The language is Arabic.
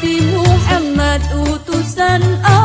Nabi Muhammad utusan Allah